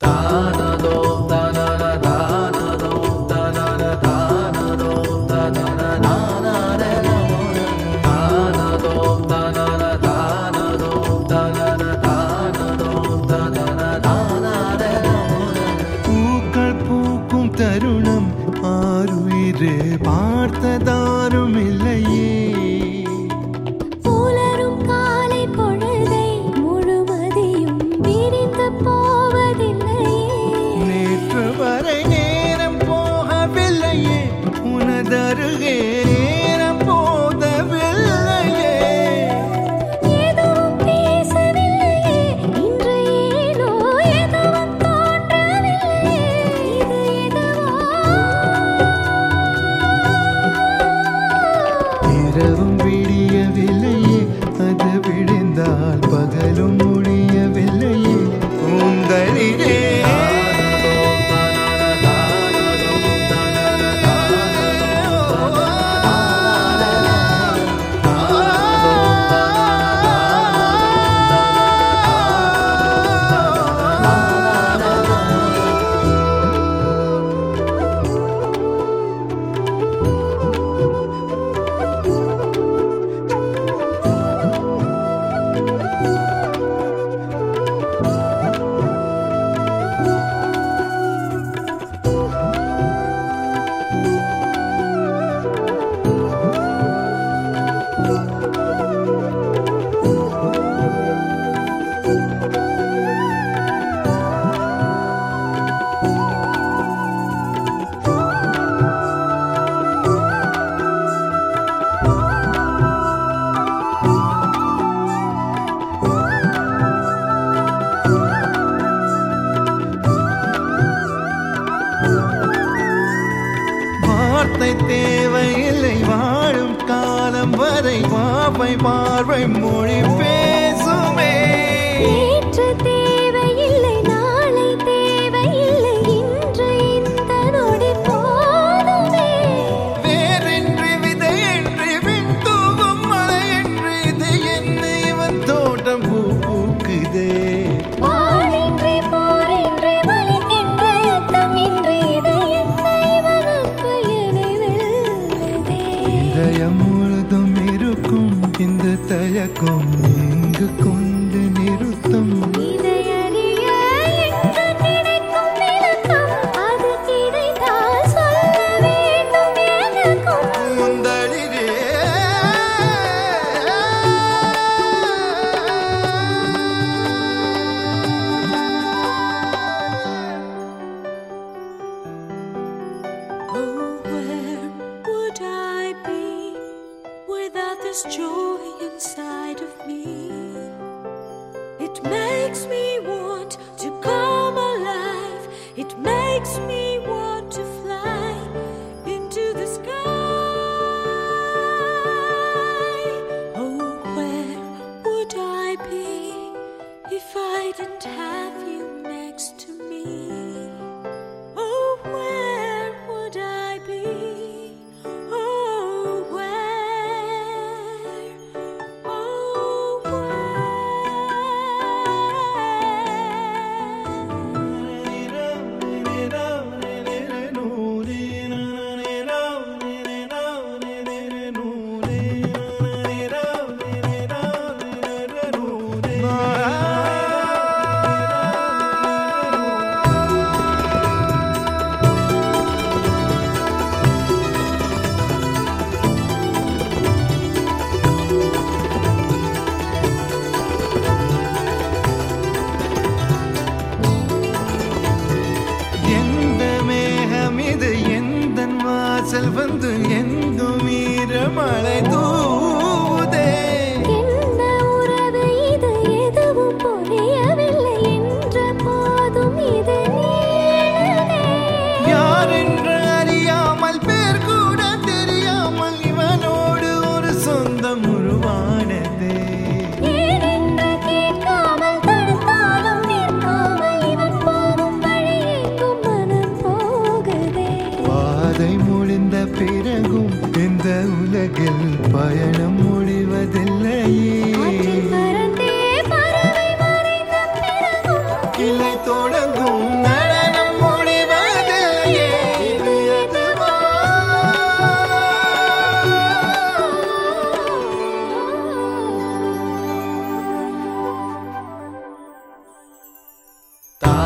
哒哒 வார்த்தை தேவையில்லை வாழும் காலம் வரை வாவை பார்வை மொழிபே this joy inside of me. mal et தொடங்கும் நடனம் முடிவது இது தா